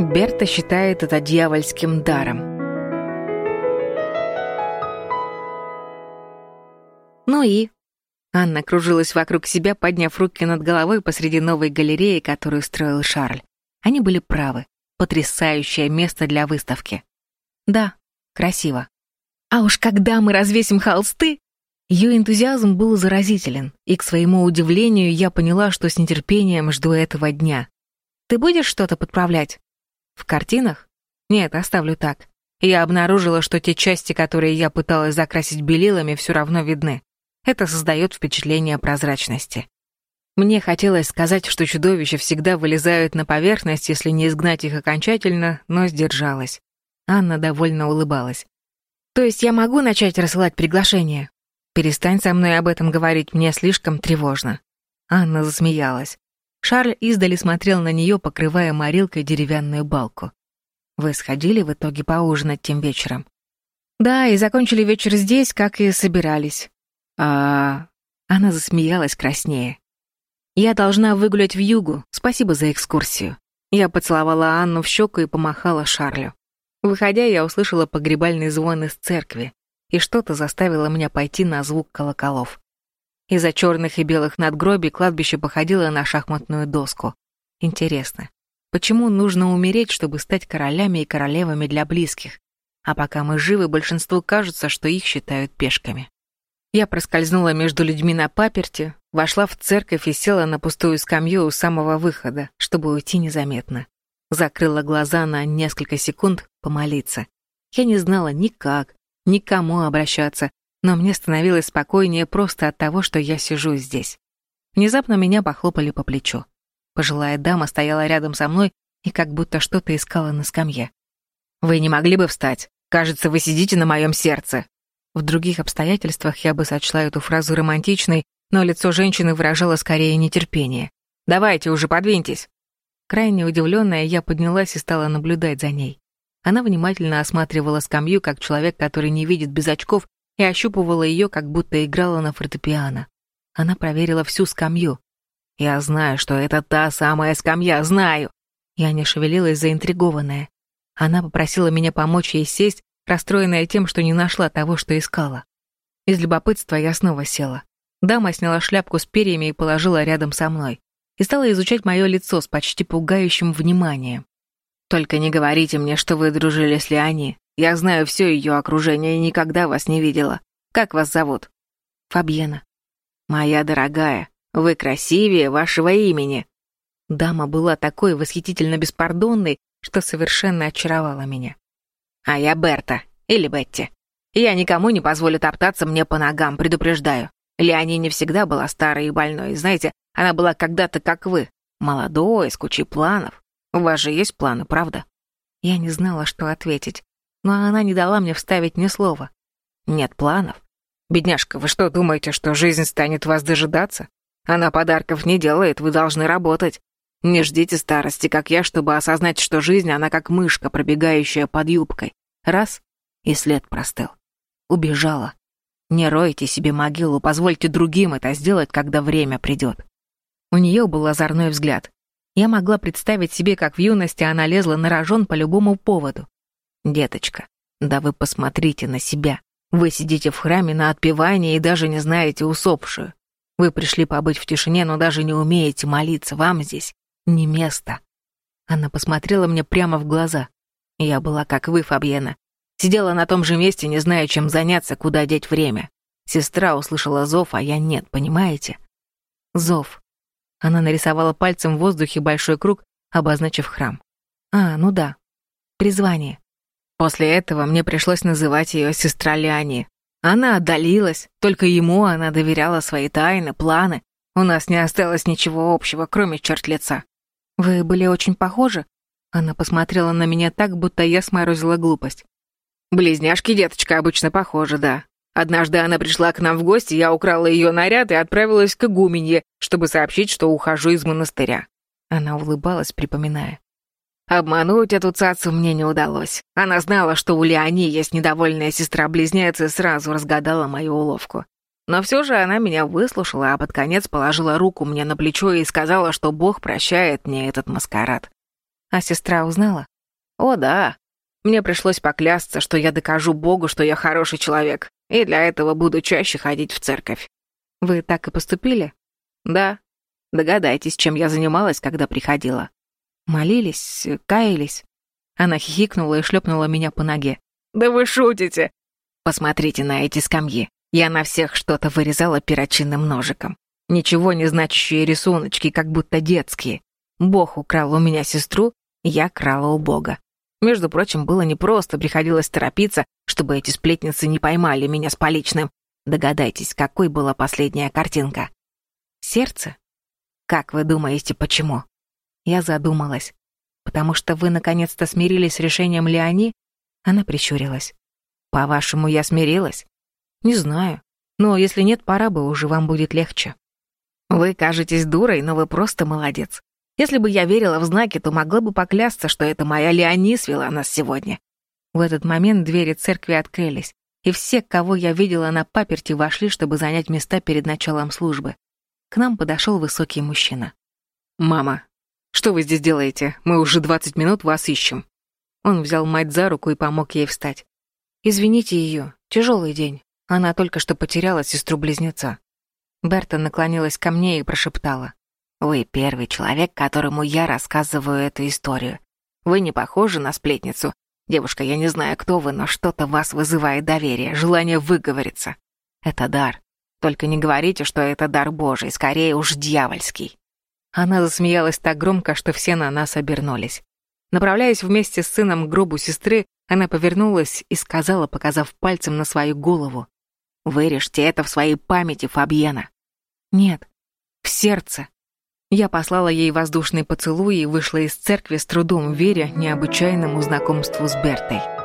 Берта считает это дьявольским даром. Ну и... Анна кружилась вокруг себя, подняв руки над головой посреди новой галереи, которую строил Шарль. Они были правы. Потрясающее место для выставки. Да, красиво. А уж когда мы развесим холсты... Ее энтузиазм был заразителен, и, к своему удивлению, я поняла, что с нетерпением жду этого дня. «Ты будешь что-то подправлять?» «В картинах?» «Нет, оставлю так. Я обнаружила, что те части, которые я пыталась закрасить белилами, все равно видны. Это создает впечатление прозрачности. Мне хотелось сказать, что чудовища всегда вылезают на поверхность, если не изгнать их окончательно, но сдержалась. Анна довольно улыбалась. «То есть я могу начать рассылать приглашения?» «Перестань со мной об этом говорить, мне слишком тревожно». Анна засмеялась. Шарль издали смотрел на нее, покрывая морилкой деревянную балку. «Вы сходили в итоге поужинать тем вечером?» «Да, и закончили вечер здесь, как и собирались а Она засмеялась краснее. «Я должна выгулять в югу. Спасибо за экскурсию». Я поцеловала Анну в щеку и помахала Шарлю. Выходя, я услышала погребальный звон из церкви, и что-то заставило меня пойти на звук колоколов. Из-за черных и белых надгробий кладбище походило на шахматную доску. Интересно, почему нужно умереть, чтобы стать королями и королевами для близких? А пока мы живы, большинству кажется, что их считают пешками. Я проскользнула между людьми на паперти, вошла в церковь и села на пустую скамью у самого выхода, чтобы уйти незаметно. Закрыла глаза на несколько секунд помолиться. Я не знала ни как, ни к кому обращаться, но мне становилось спокойнее просто от того, что я сижу здесь. Внезапно меня похлопали по плечу. Пожилая дама стояла рядом со мной и как будто что-то искала на скамье. «Вы не могли бы встать? Кажется, вы сидите на моем сердце», в других обстоятельствах я бы сочла эту фразу романтичной, но лицо женщины выражало скорее нетерпение. «Давайте уже, подвиньтесь!» Крайне удивленная, я поднялась и стала наблюдать за ней. Она внимательно осматривала скамью, как человек, который не видит без очков, и ощупывала ее, как будто играла на фортепиано. Она проверила всю скамью. «Я знаю, что это та самая скамья, знаю!» Я не шевелилась, заинтригованная. Она попросила меня помочь ей сесть, расстроенная тем, что не нашла того, что искала. Из любопытства я снова села. Дама сняла шляпку с перьями и положила рядом со мной. И стала изучать мое лицо с почти пугающим вниманием. «Только не говорите мне, что вы дружили с Леони. Я знаю все ее окружение и никогда вас не видела. Как вас зовут?» «Фабьена». «Моя дорогая, вы красивее вашего имени». Дама была такой восхитительно беспардонной, что совершенно очаровала меня. А я Берта, или Бетти. Я никому не позволю топтаться мне по ногам, предупреждаю. Леони не всегда была старой и больной, знаете, она была когда-то как вы, молодой, с кучей планов. У вас же есть планы, правда? Я не знала, что ответить, но она не дала мне вставить ни слова. Нет планов? Бедняжка, вы что, думаете, что жизнь станет вас дожидаться? Она подарков не делает, вы должны работать. Не ждите старости, как я, чтобы осознать, что жизнь, она как мышка, пробегающая под юбкой. Раз — и след простыл. Убежала. Не ройте себе могилу, позвольте другим это сделать, когда время придет. У нее был озорной взгляд. Я могла представить себе, как в юности она лезла на рожон по любому поводу. «Деточка, да вы посмотрите на себя. Вы сидите в храме на отпевании и даже не знаете усопшую. Вы пришли побыть в тишине, но даже не умеете молиться. Вам здесь не место. Она посмотрела мне прямо в глаза. Я была как вы, Фабьена. Сидела на том же месте, не зная, чем заняться, куда деть время. Сестра услышала зов, а я нет, понимаете? Зов. Она нарисовала пальцем в воздухе большой круг, обозначив храм. А, ну да. Призвание. После этого мне пришлось называть ее сестра Леони. Она отдалилась, только ему она доверяла свои тайны, планы. У нас не осталось ничего общего, кроме черт лица. «Вы были очень похожи?» Она посмотрела на меня так, будто я сморозила глупость. «Близняшки, деточка, обычно похожи, да. Однажды она пришла к нам в гости, я украла ее наряд и отправилась к игуменье, чтобы сообщить, что ухожу из монастыря». Она улыбалась, припоминая. Обмануть эту цацу мне не удалось. Она знала, что у Леони есть недовольная сестра-близнец и сразу разгадала мою уловку. Но все же она меня выслушала, а под конец положила руку мне на плечо и сказала, что Бог прощает мне этот маскарад. А сестра узнала? О, да. Мне пришлось поклясться, что я докажу Богу, что я хороший человек, и для этого буду чаще ходить в церковь. Вы так и поступили? Да. Догадайтесь, чем я занималась, когда приходила. Молились, каялись. Она хихикнула и шлепнула меня по ноге. «Да вы шутите!» «Посмотрите на эти скамьи. Я на всех что-то вырезала перочинным ножиком. Ничего не значащие рисуночки, как будто детские. Бог украл у меня сестру, я крала у Бога. Между прочим, было непросто, приходилось торопиться, чтобы эти сплетницы не поймали меня с поличным. Догадайтесь, какой была последняя картинка? Сердце? Как вы думаете, почему? Я задумалась. Потому что вы наконец-то смирились с решением Леони? Она прищурилась. По-вашему, я смирилась? Не знаю. Но если нет, пора бы, уже вам будет легче. Вы кажетесь дурой, но вы просто молодец. Если бы я верила в знаки, то могла бы поклясться, что это моя Леони свела нас сегодня. В этот момент двери церкви открылись, и все, кого я видела на паперти, вошли, чтобы занять места перед началом службы. К нам подошел высокий мужчина. «Мама, что вы здесь делаете? Мы уже двадцать минут вас ищем». Он взял мать за руку и помог ей встать. «Извините ее, тяжелый день. Она только что потеряла сестру-близнеца». Берта наклонилась ко мне и прошептала. «Вы первый человек, которому я рассказываю эту историю. Вы не похожи на сплетницу. Девушка, я не знаю, кто вы, но что-то вас вызывает доверие, желание выговориться. Это дар. Только не говорите, что это дар Божий, скорее уж дьявольский». Она засмеялась так громко, что все на нас обернулись. Направляясь вместе с сыном к гробу сестры, она повернулась и сказала, показав пальцем на свою голову. «Вырежьте это в своей памяти, Фабьена». «Нет, в сердце». Я послала ей воздушный поцелуй и вышла из церкви с трудом веря необычайному знакомству с Бертой.